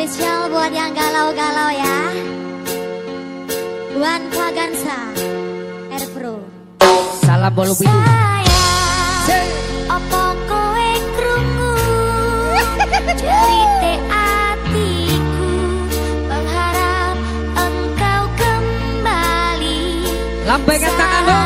spesial buat yang galau-galau ya. Wan Pagansa Air Pro. Salam bolu biru Sayang Apa kowe krungu? Cerite atiku Mengharap engkau kembali. Lambai tangan